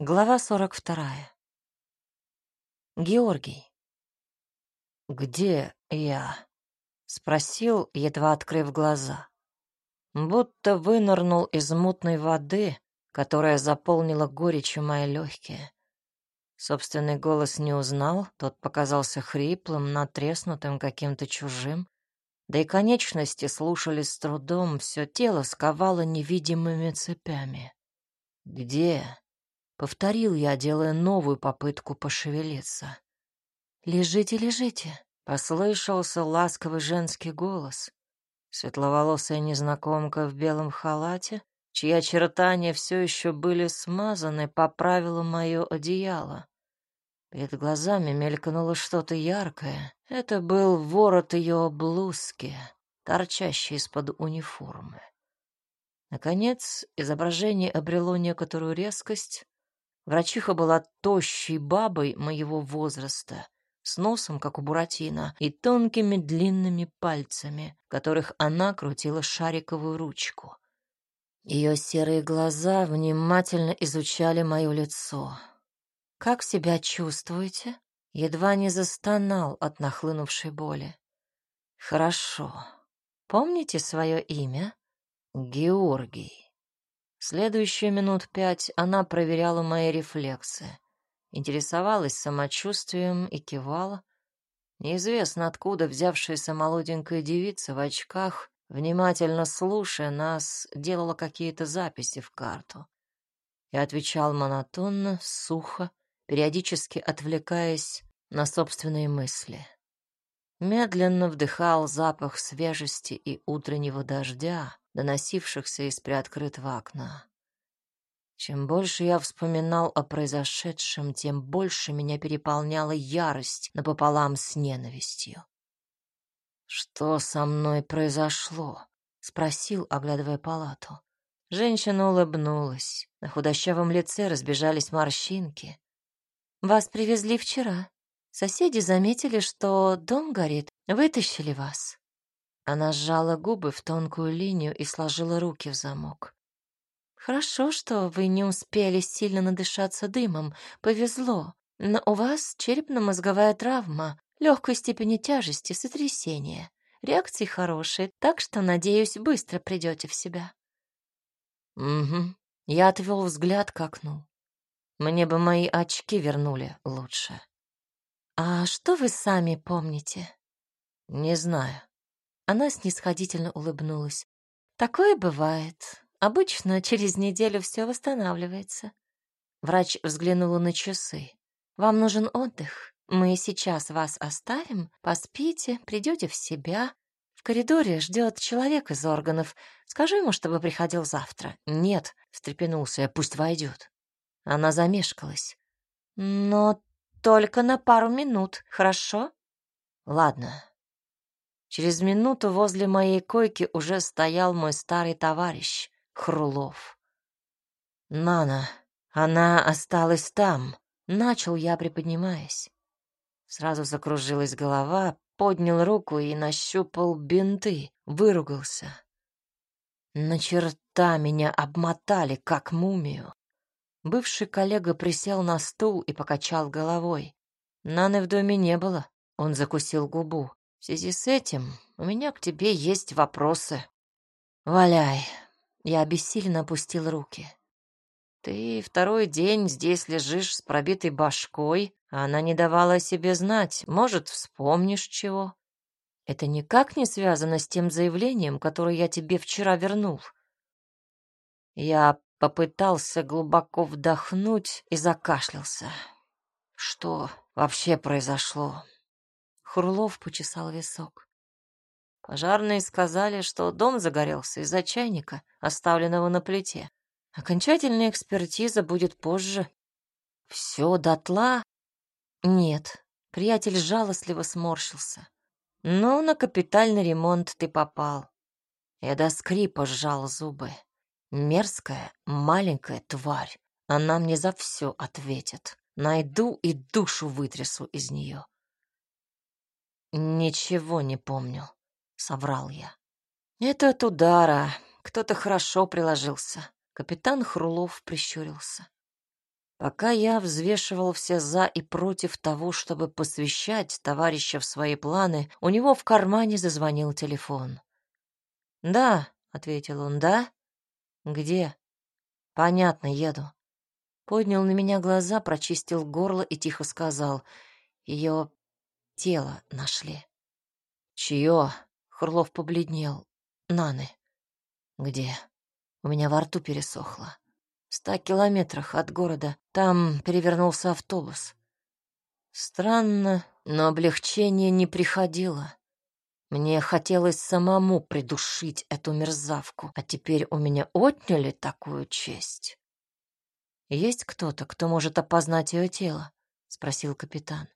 Глава сорок вторая. Георгий. «Где я?» — спросил, едва открыв глаза. Будто вынырнул из мутной воды, которая заполнила горечью мои легкие. Собственный голос не узнал, тот показался хриплым, натреснутым, каким-то чужим. Да и конечности слушались с трудом, все тело сковало невидимыми цепями. «Где?» — повторил я, делая новую попытку пошевелиться. «Лежите, лежите», — послышался ласковый женский голос. Светловолосая незнакомка в белом халате, чьи очертания все еще были смазаны, поправила мое одеяло. Перед глазами мелькнуло что-то яркое. Это был ворот ее блузки, торчащий из-под униформы. Наконец, изображение обрело некоторую резкость. Врачиха была тощей бабой моего возраста, с носом, как у Буратино, и тонкими длинными пальцами, которых она крутила шариковую ручку. Ее серые глаза внимательно изучали мое лицо. «Как себя чувствуете?» Едва не застонал от нахлынувшей боли. «Хорошо. Помните свое имя?» «Георгий». Следующие минут пять она проверяла мои рефлексы, интересовалась самочувствием и кивала. Неизвестно откуда взявшаяся молоденькая девица в очках, внимательно слушая нас, делала какие-то записи в карту. Я отвечал монотонно, сухо, периодически отвлекаясь на собственные мысли. Медленно вдыхал запах свежести и утреннего дождя, доносившихся из приоткрытого окна. Чем больше я вспоминал о произошедшем, тем больше меня переполняла ярость напополам с ненавистью. «Что со мной произошло?» — спросил, оглядывая палату. Женщина улыбнулась. На худощавом лице разбежались морщинки. Вас привезли вчера. Соседи заметили, что дом горит, вытащили вас. Она сжала губы в тонкую линию и сложила руки в замок. Хорошо, что вы не успели сильно надышаться дымом. Повезло. Но у вас черепно-мозговая травма, легкой степени тяжести, сотрясение. Реакции хорошие, так что, надеюсь, быстро придете в себя. Угу. Я отвел взгляд к окну. Мне бы мои очки вернули лучше. А что вы сами помните? Не знаю. Она снисходительно улыбнулась. Такое бывает. Обычно через неделю все восстанавливается. Врач взглянула на часы. Вам нужен отдых. Мы сейчас вас оставим, поспите, придете в себя. В коридоре ждет человек из органов. Скажу ему, чтобы приходил завтра. Нет, встрепенулся я, пусть войдет. Она замешкалась. «Но только на пару минут, хорошо?» «Ладно». Через минуту возле моей койки уже стоял мой старый товарищ, Хрулов. «Нана, она осталась там», — начал я, приподнимаясь. Сразу закружилась голова, поднял руку и нащупал бинты, выругался. На черта меня обмотали, как мумию. Бывший коллега присел на стул и покачал головой. Наны в доме не было. Он закусил губу. В связи с этим у меня к тебе есть вопросы. Валяй. Я обессиленно опустил руки. Ты второй день здесь лежишь с пробитой башкой, а она не давала о себе знать. Может, вспомнишь чего? Это никак не связано с тем заявлением, которое я тебе вчера вернул. Я попытался глубоко вдохнуть и закашлялся. Что вообще произошло? Хурлов почесал висок. Пожарные сказали, что дом загорелся из-за чайника, оставленного на плите. Окончательная экспертиза будет позже. Все дотла? Нет. Приятель жалостливо сморщился. Но на капитальный ремонт ты попал. Я до скрипа сжал зубы. Мерзкая, маленькая тварь. Она мне за все ответит. Найду и душу вытрясу из нее. Ничего не помню, соврал я. Это от удара. Кто-то хорошо приложился. Капитан Хрулов прищурился. Пока я взвешивал все «за» и «против» того, чтобы посвящать товарища в свои планы, у него в кармане зазвонил телефон. «Да», — ответил он, — «да? Где?» «Понятно, еду». Поднял на меня глаза, прочистил горло и тихо сказал, «Ее тело нашли». «Чье?» — Хурлов побледнел. «Наны». «Где?» У меня во рту пересохло. В ста километрах от города. Там перевернулся автобус. Странно, но облегчение не приходило. Мне хотелось самому придушить эту мерзавку, а теперь у меня отняли такую честь. «Есть кто-то, кто может опознать ее тело?» — спросил капитан.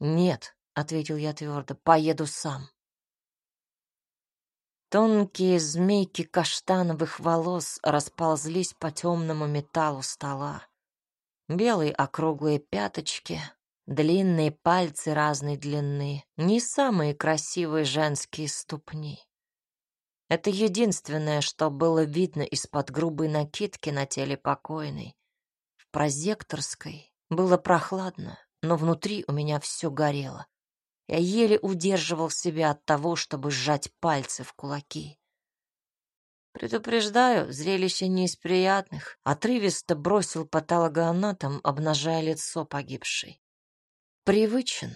«Нет», — ответил я твердо, — «поеду сам». Тонкие змейки каштановых волос расползлись по темному металлу стола. Белые округлые пяточки, длинные пальцы разной длины, не самые красивые женские ступни. Это единственное, что было видно из-под грубой накидки на теле покойной. В прозекторской было прохладно, но внутри у меня все горело. Я еле удерживал себя от того, чтобы сжать пальцы в кулаки. Предупреждаю, зрелище не из приятных. Отрывисто бросил патологоанатом, обнажая лицо погибшей. Привычен,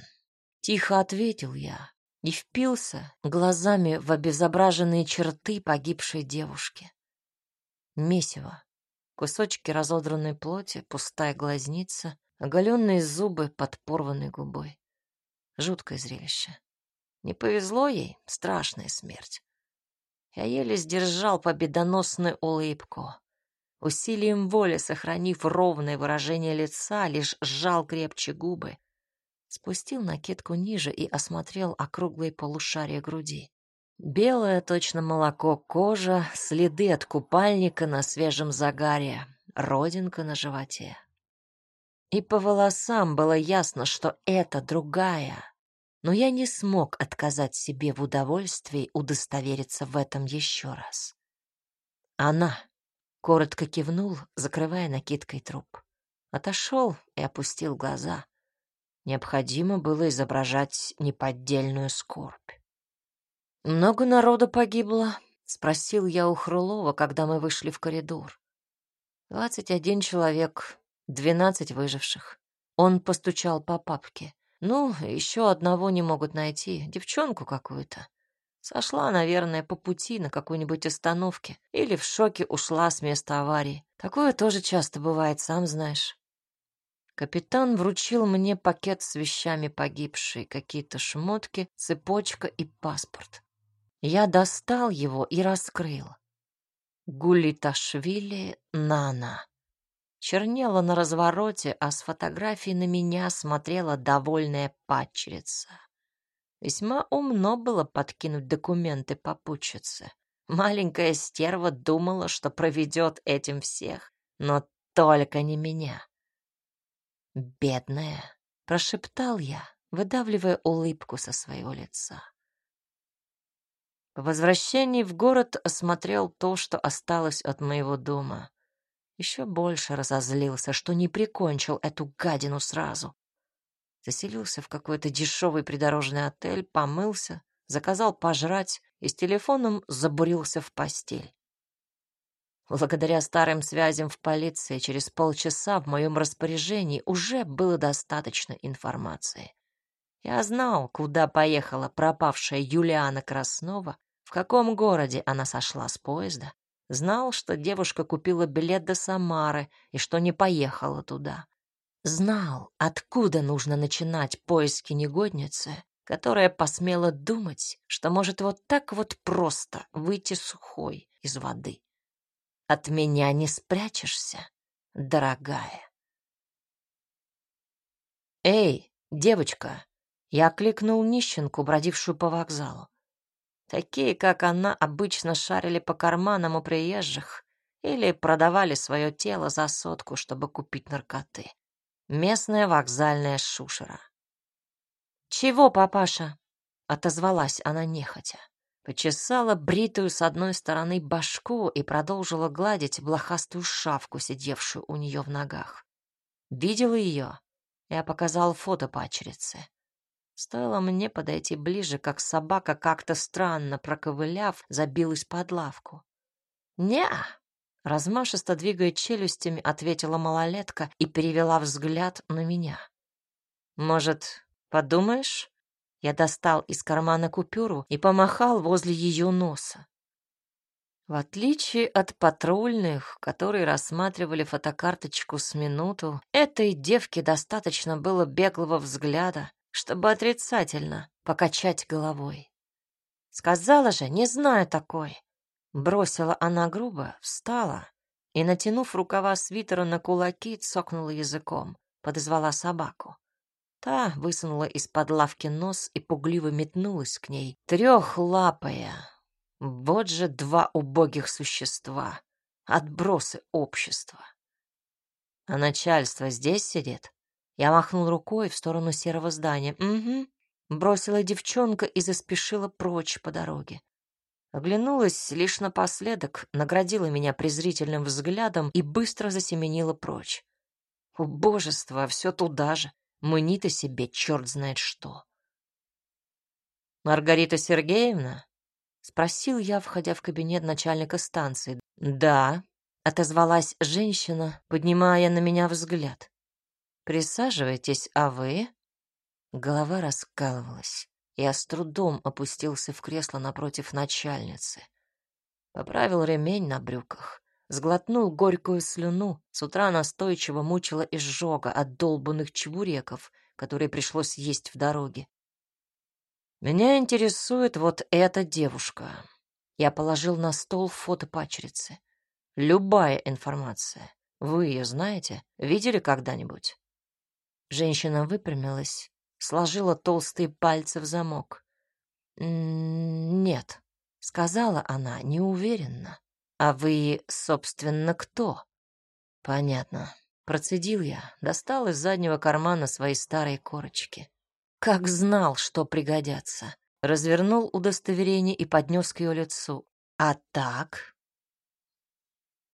тихо ответил я и впился глазами в обезображенные черты погибшей девушки. Месиво, кусочки разодранной плоти, пустая глазница, оголенные зубы под порванной губой. Жуткое зрелище. Не повезло ей, страшная смерть. Я еле сдержал победоносную улыбку. Усилием воли, сохранив ровное выражение лица, лишь сжал крепче губы. Спустил накидку ниже и осмотрел округлые полушария груди. Белое, точно молоко, кожа, следы от купальника на свежем загаре, родинка на животе. И по волосам было ясно, что это другая, но я не смог отказать себе в удовольствии удостовериться в этом еще раз. Она коротко кивнул, закрывая накидкой труп. Отошел и опустил глаза. Необходимо было изображать неподдельную скорбь. «Много народа погибло?» — спросил я у Хрулова, когда мы вышли в коридор. «Двадцать один человек, двенадцать выживших». Он постучал по папке. Ну, еще одного не могут найти, девчонку какую-то. Сошла, наверное, по пути на какой-нибудь остановке или в шоке ушла с места аварии. Такое тоже часто бывает, сам знаешь. Капитан вручил мне пакет с вещами погибшей, какие-то шмотки, цепочка и паспорт. Я достал его и раскрыл. Гулиташвили Нана чернела на развороте, а с фотографии на меня смотрела довольная падчерица. Весьма умно было подкинуть документы попутчице. Маленькая стерва думала, что проведет этим всех, но только не меня. «Бедная», — прошептал я, выдавливая улыбку со своего лица. По возвращении в город осмотрел то, что осталось от моего дома еще больше разозлился, что не прикончил эту гадину сразу. Заселился в какой-то дешевый придорожный отель, помылся, заказал пожрать и с телефоном забурился в постель. Благодаря старым связям в полиции через полчаса в моем распоряжении уже было достаточно информации. Я знал, куда поехала пропавшая Юлиана Краснова, в каком городе она сошла с поезда, Знал, что девушка купила билет до Самары и что не поехала туда. Знал, откуда нужно начинать поиски негодницы, которая посмела думать, что может вот так вот просто выйти сухой из воды. От меня не спрячешься, дорогая. «Эй, девочка!» Я кликнул нищенку, бродившую по вокзалу. Такие, как она, обычно шарили по карманам у приезжих или продавали свое тело за сотку, чтобы купить наркоты. Местная вокзальная шушера. «Чего, папаша?» — отозвалась она нехотя. Почесала бритую с одной стороны башку и продолжила гладить блохастую шавку, сидевшую у нее в ногах. Видела ее? Я показал фото пачерицы. Стоило мне подойти ближе, как собака, как-то странно проковыляв, забилась под лавку. «Не-а!» Размашисто двигая челюстями, ответила малолетка и перевела взгляд на меня. «Может, подумаешь?» Я достал из кармана купюру и помахал возле ее носа. В отличие от патрульных, которые рассматривали фотокарточку с минуту, этой девке достаточно было беглого взгляда, чтобы отрицательно покачать головой. Сказала же, не знаю такой. Бросила она грубо, встала и, натянув рукава свитера на кулаки, цокнула языком, подозвала собаку. Та высунула из-под лавки нос и пугливо метнулась к ней, трехлапая. Вот же два убогих существа, отбросы общества. А начальство здесь сидит? Я махнул рукой в сторону серого здания. Угу. Бросила девчонка и заспешила прочь по дороге. Оглянулась лишь напоследок, наградила меня презрительным взглядом и быстро засеменила прочь. Убожество, а все туда же. Мнит о себе черт знает что. «Маргарита Сергеевна?» — спросил я, входя в кабинет начальника станции. «Да», — отозвалась женщина, поднимая на меня взгляд. «Присаживайтесь, а вы?» Голова раскалывалась. Я с трудом опустился в кресло напротив начальницы. Поправил ремень на брюках, сглотнул горькую слюну. С утра настойчиво мучила изжога от долбанных чебуреков, которые пришлось есть в дороге. Меня интересует вот эта девушка. Я положил на стол фото пачерицы. Любая информация. Вы ее знаете? Видели когда-нибудь? Женщина выпрямилась, сложила толстые пальцы в замок. «Нет», — сказала она неуверенно. «А вы, собственно, кто?» «Понятно». Процедил я, достал из заднего кармана свои старые корочки. Как знал, что пригодятся. Развернул удостоверение и поднес к ее лицу. «А так?»